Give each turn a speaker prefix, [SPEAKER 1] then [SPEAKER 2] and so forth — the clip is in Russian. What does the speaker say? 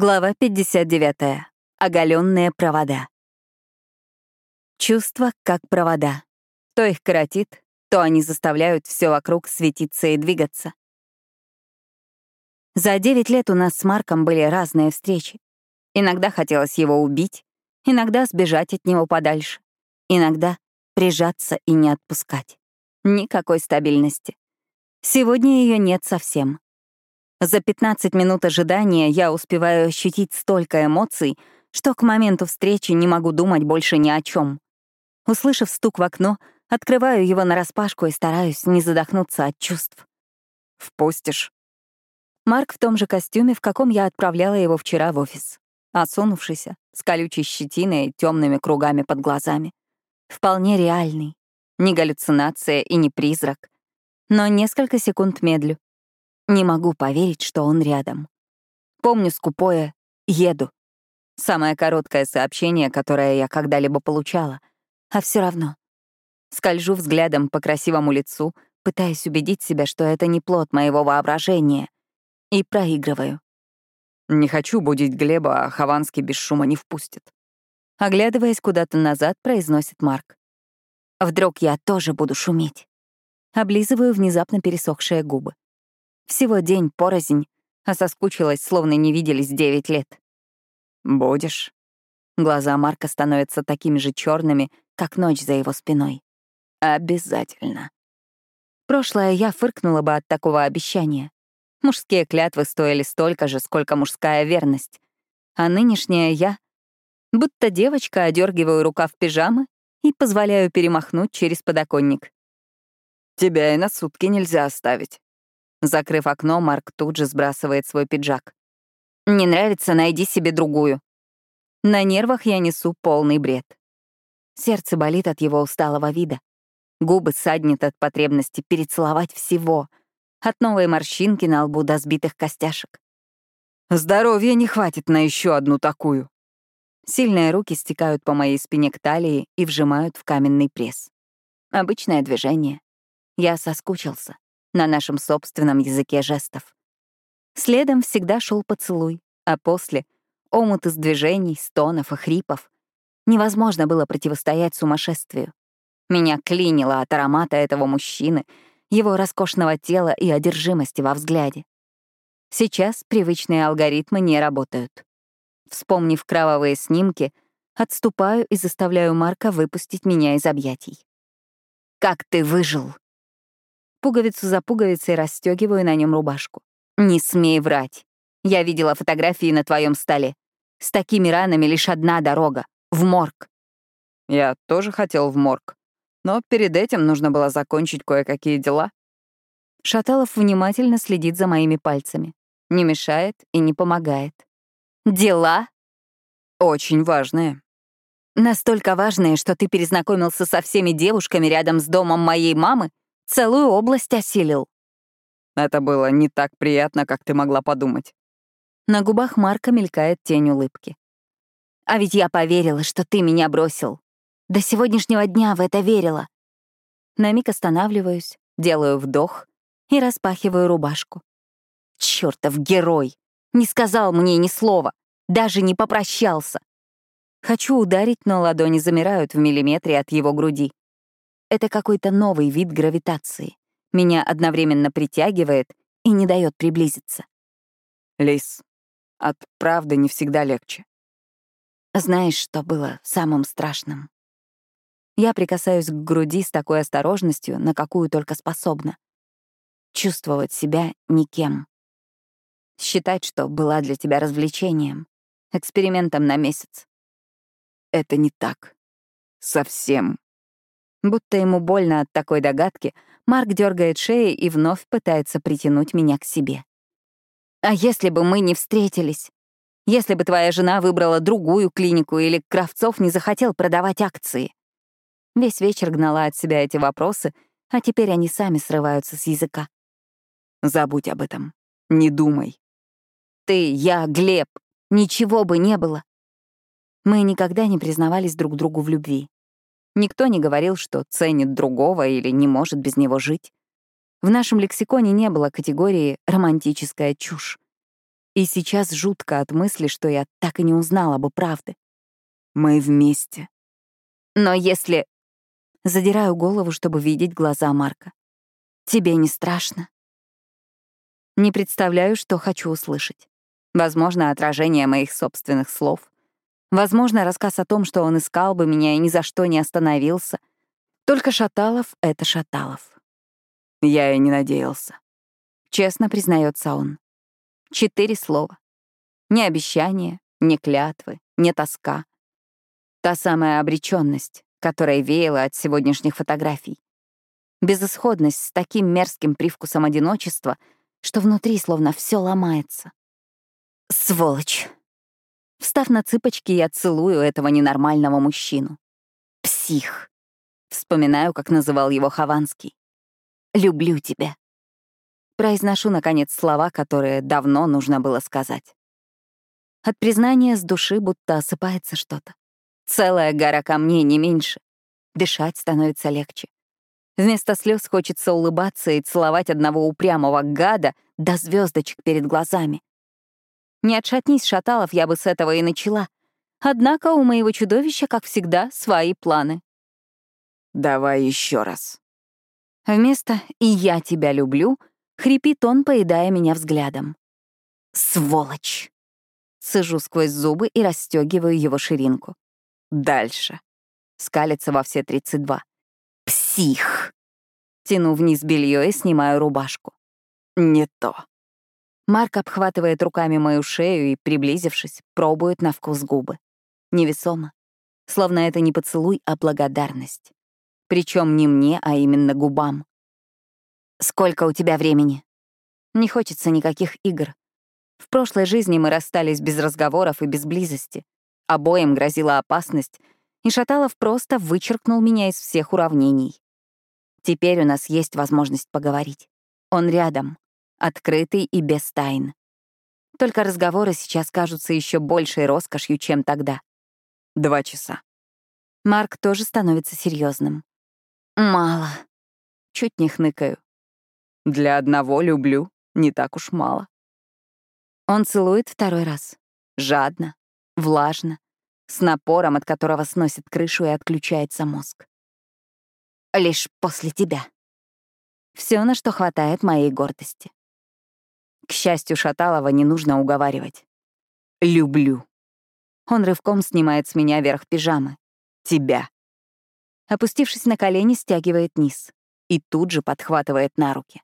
[SPEAKER 1] Глава 59. Оголенные провода. Чувства как провода. То их коротит, то они заставляют все вокруг светиться и двигаться. За 9 лет у нас с Марком были разные встречи. Иногда хотелось его убить, иногда сбежать от него подальше, иногда прижаться и не отпускать. Никакой стабильности. Сегодня ее нет совсем. За 15 минут ожидания я успеваю ощутить столько эмоций, что к моменту встречи не могу думать больше ни о чем. Услышав стук в окно, открываю его нараспашку и стараюсь не задохнуться от чувств. «Впустишь?» Марк в том же костюме, в каком я отправляла его вчера в офис. Осунувшийся, с колючей щетиной и темными кругами под глазами. Вполне реальный. Не галлюцинация и не призрак. Но несколько секунд медлю. Не могу поверить, что он рядом. Помню скупое «еду». Самое короткое сообщение, которое я когда-либо получала. А все равно. Скольжу взглядом по красивому лицу, пытаясь убедить себя, что это не плод моего воображения. И проигрываю.
[SPEAKER 2] Не хочу будить Глеба, а Хованский без шума не впустит.
[SPEAKER 1] Оглядываясь куда-то назад, произносит Марк. Вдруг я тоже буду шуметь. Облизываю внезапно пересохшие губы. Всего день порознь, а соскучилась, словно не виделись девять лет.
[SPEAKER 2] «Будешь?»
[SPEAKER 1] Глаза Марка становятся такими же черными, как ночь за его спиной.
[SPEAKER 2] «Обязательно».
[SPEAKER 1] Прошлое я фыркнула бы от такого обещания. Мужские клятвы стоили столько же, сколько мужская верность. А нынешняя я, будто девочка, одергиваю рукав пижамы и позволяю перемахнуть через подоконник.
[SPEAKER 2] «Тебя и на сутки нельзя оставить»,
[SPEAKER 1] Закрыв окно, Марк тут же сбрасывает свой пиджак. «Не нравится, найди себе другую». На нервах я несу полный бред. Сердце болит от его усталого вида. Губы саднет от потребности перецеловать всего, от новой морщинки на лбу до сбитых костяшек.
[SPEAKER 2] «Здоровья не хватит на еще одну такую».
[SPEAKER 1] Сильные руки стекают по моей спине к талии и вжимают в каменный пресс. Обычное движение. Я соскучился на нашем собственном языке жестов. Следом всегда шел поцелуй, а после — омут из движений, стонов и хрипов. Невозможно было противостоять сумасшествию. Меня клинило от аромата этого мужчины, его роскошного тела и одержимости во взгляде. Сейчас привычные алгоритмы не работают. Вспомнив кровавые снимки, отступаю и заставляю Марка выпустить меня из объятий. «Как ты выжил?» Пуговицу за пуговицей расстегиваю на нем рубашку. «Не смей врать. Я видела фотографии на твоем столе. С такими ранами лишь одна дорога — в морг».
[SPEAKER 2] Я тоже хотел в морг. Но перед этим нужно было закончить кое-какие дела.
[SPEAKER 1] Шаталов внимательно следит за моими пальцами. Не мешает и не помогает. «Дела?»
[SPEAKER 2] «Очень важные».
[SPEAKER 1] «Настолько важные, что ты перезнакомился со всеми девушками рядом с домом моей мамы Целую область осилил.
[SPEAKER 2] Это было не так приятно, как ты могла подумать.
[SPEAKER 1] На губах Марка мелькает тень улыбки. А ведь я поверила, что ты меня бросил. До сегодняшнего дня в это верила. На миг останавливаюсь, делаю вдох и распахиваю рубашку. Чёртов герой! Не сказал мне ни слова, даже не попрощался. Хочу ударить, но ладони замирают в миллиметре от его груди. Это какой-то новый вид гравитации. Меня одновременно притягивает и не дает приблизиться.
[SPEAKER 2] Лис, от правды не всегда легче.
[SPEAKER 1] Знаешь, что было самым страшным? Я прикасаюсь к груди с такой осторожностью, на какую только способна. Чувствовать себя никем. Считать, что была для тебя развлечением, экспериментом на месяц.
[SPEAKER 2] Это не так. Совсем
[SPEAKER 1] Будто ему больно от такой догадки, Марк дергает шеей и вновь пытается притянуть меня к себе. «А если бы мы не встретились? Если бы твоя жена выбрала другую клинику или Кравцов не захотел продавать акции?» Весь вечер гнала от себя эти вопросы, а теперь они сами срываются с языка.
[SPEAKER 2] «Забудь об этом. Не думай».
[SPEAKER 1] «Ты, я, Глеб. Ничего бы не было». Мы никогда не признавались друг другу в любви. Никто не говорил, что ценит другого или не может без него жить. В нашем лексиконе не было категории «романтическая чушь». И сейчас жутко от мысли, что я так и не узнала бы правды.
[SPEAKER 2] Мы вместе.
[SPEAKER 1] Но если... Задираю голову, чтобы видеть глаза Марка. Тебе не страшно? Не представляю, что хочу услышать. Возможно, отражение моих собственных слов. Возможно, рассказ о том, что он искал бы меня и ни за что не остановился. Только Шаталов — это Шаталов.
[SPEAKER 2] Я и не надеялся.
[SPEAKER 1] Честно признается он. Четыре слова. Ни обещания, ни клятвы, ни тоска. Та самая обреченность, которая веяла от сегодняшних фотографий. Безысходность с таким мерзким привкусом одиночества, что внутри словно все ломается. Сволочь. Встав на цыпочки, я целую этого ненормального мужчину. Псих. Вспоминаю, как называл его Хованский. «Люблю тебя». Произношу, наконец, слова, которые давно нужно было сказать. От признания с души будто осыпается что-то. Целая гора камней, не меньше. Дышать становится легче. Вместо слез хочется улыбаться и целовать одного упрямого гада до звездочек перед глазами. Не отшатнись, Шаталов, я бы с этого и начала. Однако у моего чудовища, как всегда, свои планы.
[SPEAKER 2] Давай еще раз.
[SPEAKER 1] Вместо «и я тебя люблю» хрипит он, поедая меня взглядом. Сволочь! Сижу сквозь зубы и расстегиваю его ширинку.
[SPEAKER 2] Дальше.
[SPEAKER 1] Скалится во все 32. Псих! Тяну вниз белье и снимаю рубашку.
[SPEAKER 2] Не то.
[SPEAKER 1] Марк обхватывает руками мою шею и, приблизившись, пробует на вкус губы. Невесомо. Словно это не поцелуй, а благодарность. Причем не мне, а именно губам. «Сколько у тебя времени?» Не хочется никаких игр. В прошлой жизни мы расстались без разговоров и без близости. Обоим грозила опасность, и Шаталов просто вычеркнул меня из всех уравнений. Теперь у нас есть возможность поговорить. Он рядом, открытый и без тайн. Только разговоры сейчас кажутся еще большей роскошью, чем тогда.
[SPEAKER 2] Два часа.
[SPEAKER 1] Марк тоже становится серьезным. Мало. Чуть не хныкаю.
[SPEAKER 2] Для одного люблю, не так уж мало.
[SPEAKER 1] Он целует второй раз. Жадно, влажно, с напором, от которого сносит крышу и отключается мозг. Лишь после тебя. Все, на что хватает моей гордости. К счастью, Шаталова не нужно уговаривать.
[SPEAKER 2] Люблю.
[SPEAKER 1] Он рывком снимает с меня верх пижамы.
[SPEAKER 2] Тебя.
[SPEAKER 1] Опустившись на колени, стягивает низ и тут же подхватывает на руки.